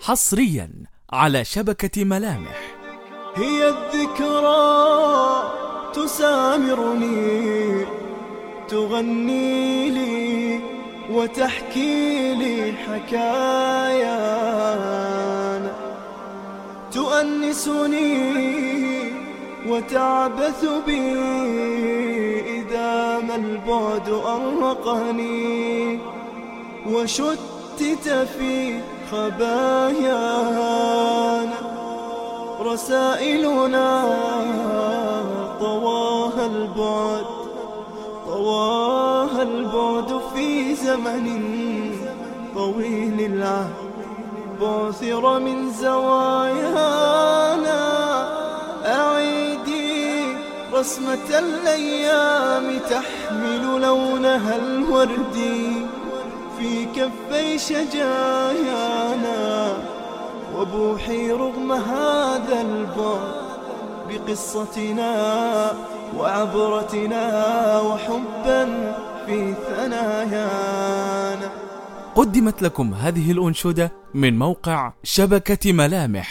حصريا. على شبكة ملامح. هي الذكرى تسامرني تغني لي وتحكي لي حكايانا تؤنسني وتعبث بي إذا ما البعد أرقني وشتت في خبايانا رسائلنا طواها البعد طواها البعد في زمن طويل العهد. بعثر من زوايانا. أعيدي رسمة الأيام تحمل لونها الوردي في كفي شجايانا وبوحي رغم هذا البعد بقصتنا وعبرتنا وحبا في ثنايانا. قدمت لكم هذه الأنشودة من موقع شبكة ملامح.